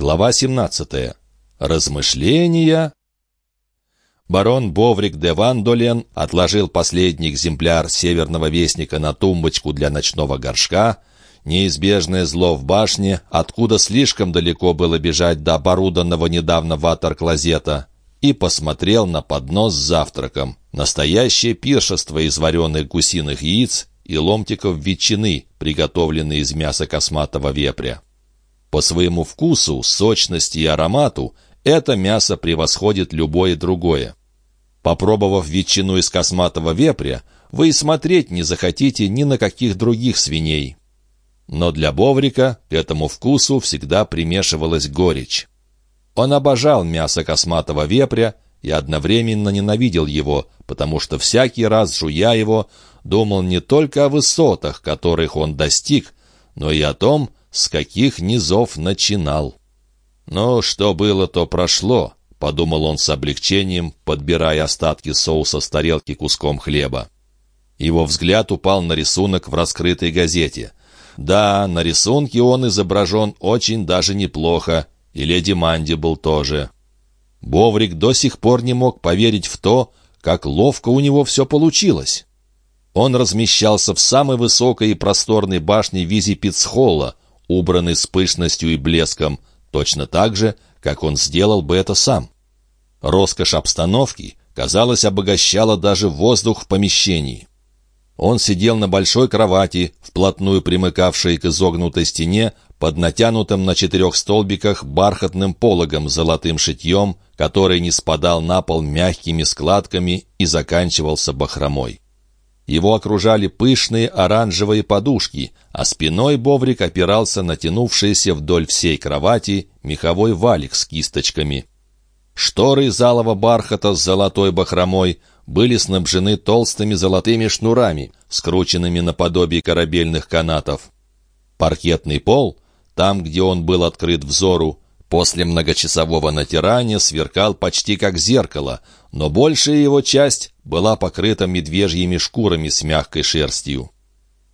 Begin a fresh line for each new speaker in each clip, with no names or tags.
Глава 17. Размышления. Барон Боврик де Вандолен отложил последний экземпляр «Северного вестника» на тумбочку для ночного горшка. Неизбежное зло в башне, откуда слишком далеко было бежать до оборудованного недавно ватер-клозета, и посмотрел на поднос с завтраком. Настоящее пиршество из вареных гусиных яиц и ломтиков ветчины, приготовленные из мяса косматого вепря. По своему вкусу, сочности и аромату это мясо превосходит любое другое. Попробовав ветчину из косматого вепря, вы и смотреть не захотите ни на каких других свиней. Но для Боврика этому вкусу всегда примешивалась горечь. Он обожал мясо косматого вепря и одновременно ненавидел его, потому что всякий раз, жуя его, думал не только о высотах, которых он достиг, но и о том, с каких низов начинал. Но что было, то прошло, подумал он с облегчением, подбирая остатки соуса с тарелки куском хлеба. Его взгляд упал на рисунок в раскрытой газете. Да, на рисунке он изображен очень даже неплохо, и леди Манди был тоже. Боврик до сих пор не мог поверить в то, как ловко у него все получилось. Он размещался в самой высокой и просторной башне Визи Пицхолла, убраны с пышностью и блеском, точно так же, как он сделал бы это сам. Роскошь обстановки, казалось, обогащала даже воздух в помещении. Он сидел на большой кровати, вплотную примыкавшей к изогнутой стене, под натянутым на четырех столбиках бархатным пологом с золотым шитьем, который не спадал на пол мягкими складками и заканчивался бахромой. Его окружали пышные оранжевые подушки, а спиной Боврик опирался на тянувшийся вдоль всей кровати меховой валик с кисточками. Шторы залого бархата с золотой бахромой были снабжены толстыми золотыми шнурами, скрученными наподобие корабельных канатов. Паркетный пол, там, где он был открыт взору, после многочасового натирания сверкал почти как зеркало, но большая его часть была покрыта медвежьими шкурами с мягкой шерстью.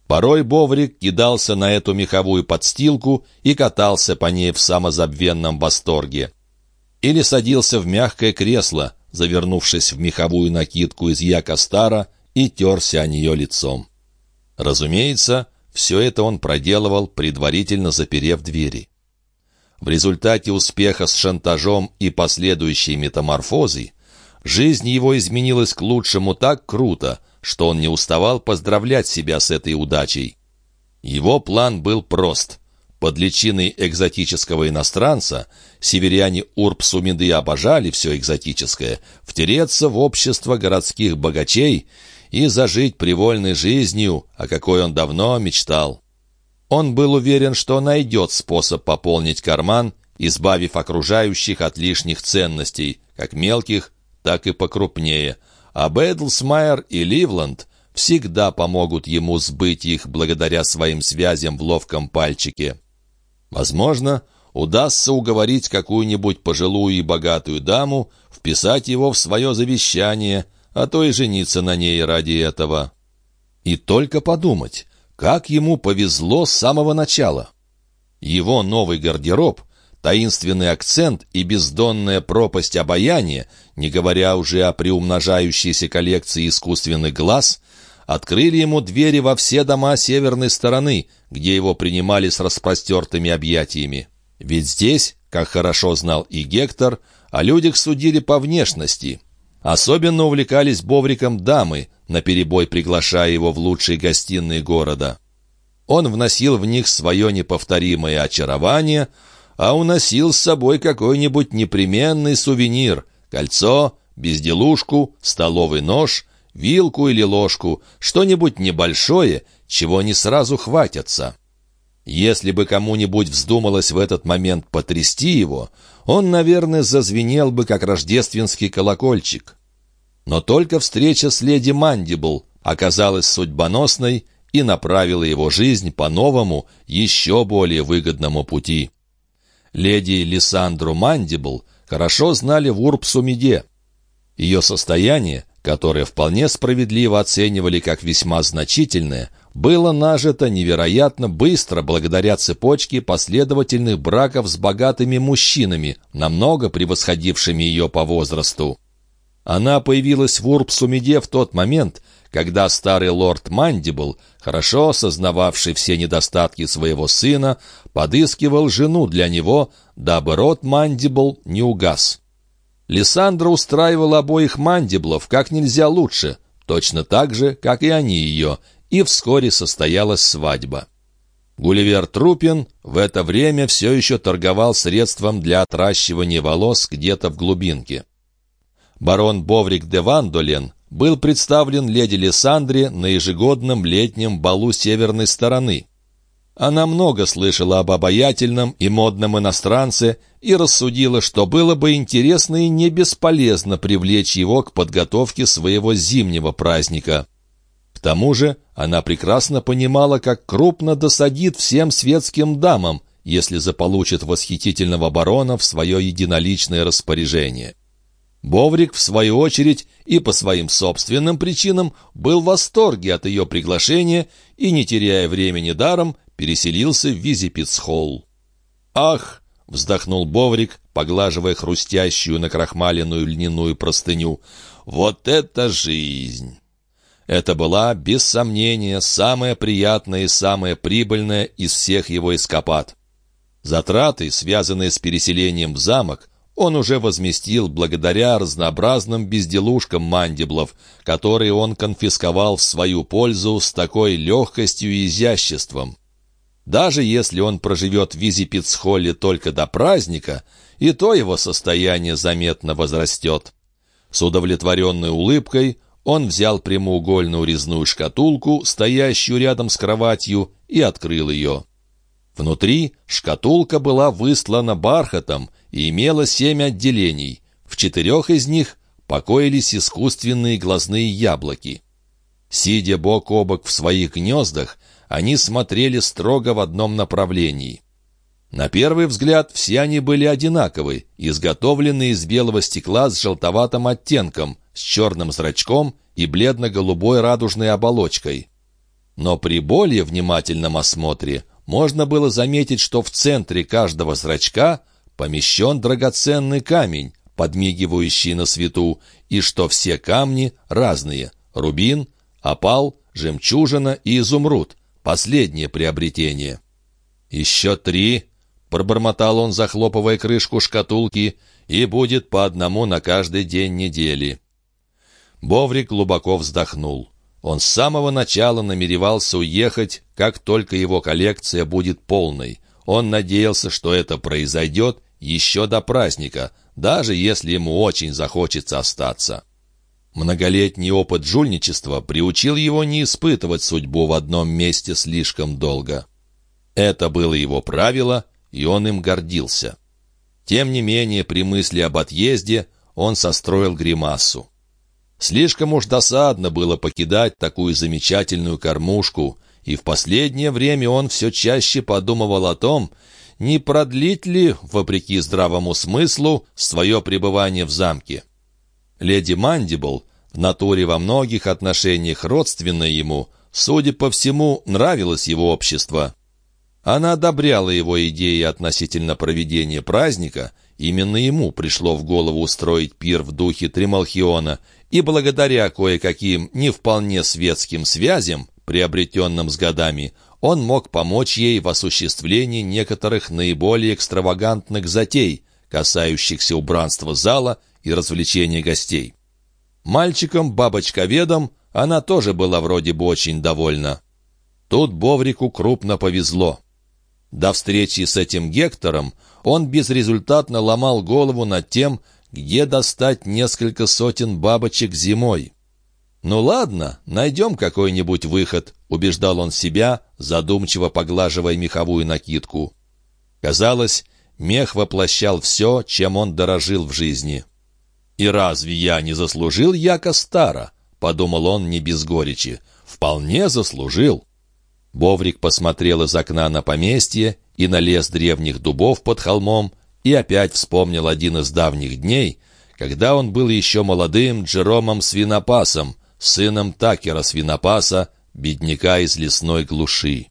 Порой Боврик кидался на эту меховую подстилку и катался по ней в самозабвенном восторге. Или садился в мягкое кресло, завернувшись в меховую накидку из якостара, и терся о нее лицом. Разумеется, все это он проделывал, предварительно заперев двери. В результате успеха с шантажом и последующей метаморфозой Жизнь его изменилась к лучшему так круто, что он не уставал поздравлять себя с этой удачей. Его план был прост. Под личиной экзотического иностранца северяне Урбсумиды обожали все экзотическое, втереться в общество городских богачей и зажить привольной жизнью, о какой он давно мечтал. Он был уверен, что найдет способ пополнить карман, избавив окружающих от лишних ценностей, как мелких, так и покрупнее, а Бэдлсмайер и Ливланд всегда помогут ему сбыть их благодаря своим связям в ловком пальчике. Возможно, удастся уговорить какую-нибудь пожилую и богатую даму вписать его в свое завещание, а то и жениться на ней ради этого. И только подумать, как ему повезло с самого начала. Его новый гардероб таинственный акцент и бездонная пропасть обаяния, не говоря уже о приумножающейся коллекции искусственных глаз, открыли ему двери во все дома северной стороны, где его принимали с распростертыми объятиями. Ведь здесь, как хорошо знал и Гектор, о людях судили по внешности. Особенно увлекались Бовриком дамы, наперебой приглашая его в лучшие гостиные города. Он вносил в них свое неповторимое очарование — а уносил с собой какой-нибудь непременный сувенир — кольцо, безделушку, столовый нож, вилку или ложку, что-нибудь небольшое, чего не сразу хватятся. Если бы кому-нибудь вздумалось в этот момент потрясти его, он, наверное, зазвенел бы, как рождественский колокольчик. Но только встреча с леди Мандибл оказалась судьбоносной и направила его жизнь по новому, еще более выгодному пути. Леди Лиссандру Мандибл хорошо знали в Урбсумиде. Ее состояние, которое вполне справедливо оценивали как весьма значительное, было нажито невероятно быстро благодаря цепочке последовательных браков с богатыми мужчинами, намного превосходившими ее по возрасту. Она появилась в Урбсумиде в тот момент, когда старый лорд Мандибл, хорошо осознававший все недостатки своего сына, подыскивал жену для него, дабы род Мандибл не угас. Лиссандра устраивала обоих Мандиблов как нельзя лучше, точно так же, как и они ее, и вскоре состоялась свадьба. Гулливер Трупин в это время все еще торговал средством для отращивания волос где-то в глубинке. Барон Боврик де Вандолен был представлен леди Лиссандре на ежегодном летнем балу северной стороны. Она много слышала об обаятельном и модном иностранце и рассудила, что было бы интересно и не бесполезно привлечь его к подготовке своего зимнего праздника. К тому же она прекрасно понимала, как крупно досадит всем светским дамам, если заполучит восхитительного барона в свое единоличное распоряжение. Боврик, в свою очередь, и по своим собственным причинам, был в восторге от ее приглашения и, не теряя времени даром, переселился в Визипицхолл. «Ах!» — вздохнул Боврик, поглаживая хрустящую накрахмаленную льняную простыню. «Вот это жизнь!» Это была, без сомнения, самая приятная и самая прибыльная из всех его эскапад. Затраты, связанные с переселением в замок, он уже возместил благодаря разнообразным безделушкам мандиблов, которые он конфисковал в свою пользу с такой легкостью и изяществом. Даже если он проживет в Визипицхолле только до праздника, и то его состояние заметно возрастет. С удовлетворенной улыбкой он взял прямоугольную резную шкатулку, стоящую рядом с кроватью, и открыл ее. Внутри шкатулка была выслана бархатом, и имела семь отделений. В четырех из них покоились искусственные глазные яблоки. Сидя бок о бок в своих гнездах, они смотрели строго в одном направлении. На первый взгляд все они были одинаковы, изготовлены из белого стекла с желтоватым оттенком, с черным зрачком и бледно-голубой радужной оболочкой. Но при более внимательном осмотре можно было заметить, что в центре каждого зрачка – помещен драгоценный камень, подмигивающий на свету, и что все камни разные — рубин, опал, жемчужина и изумруд — последнее приобретение. «Еще три», — пробормотал он, захлопывая крышку шкатулки, «и будет по одному на каждый день недели». Боврик глубоко вздохнул. Он с самого начала намеревался уехать, как только его коллекция будет полной. Он надеялся, что это произойдет, еще до праздника, даже если ему очень захочется остаться. Многолетний опыт жульничества приучил его не испытывать судьбу в одном месте слишком долго. Это было его правило, и он им гордился. Тем не менее, при мысли об отъезде он состроил гримасу. Слишком уж досадно было покидать такую замечательную кормушку, и в последнее время он все чаще подумывал о том, не продлить ли, вопреки здравому смыслу, свое пребывание в замке. Леди Мандибл, в натуре во многих отношениях родственная ему, судя по всему, нравилось его общество. Она одобряла его идеи относительно проведения праздника, именно ему пришло в голову устроить пир в духе Трималхиона, и благодаря кое-каким не вполне светским связям, приобретенным с годами, он мог помочь ей в осуществлении некоторых наиболее экстравагантных затей, касающихся убранства зала и развлечения гостей. Мальчиком-бабочковедом она тоже была вроде бы очень довольна. Тут Боврику крупно повезло. До встречи с этим Гектором он безрезультатно ломал голову над тем, где достать несколько сотен бабочек зимой. «Ну ладно, найдем какой-нибудь выход», — убеждал он себя, задумчиво поглаживая меховую накидку. Казалось, мех воплощал все, чем он дорожил в жизни. «И разве я не заслужил Яка Стара?» — подумал он не без горечи. «Вполне заслужил». Боврик посмотрел из окна на поместье и на лес древних дубов под холмом и опять вспомнил один из давних дней, когда он был еще молодым Джеромом Свинопасом, сыном Такера Свинопаса, бедняка из лесной глуши.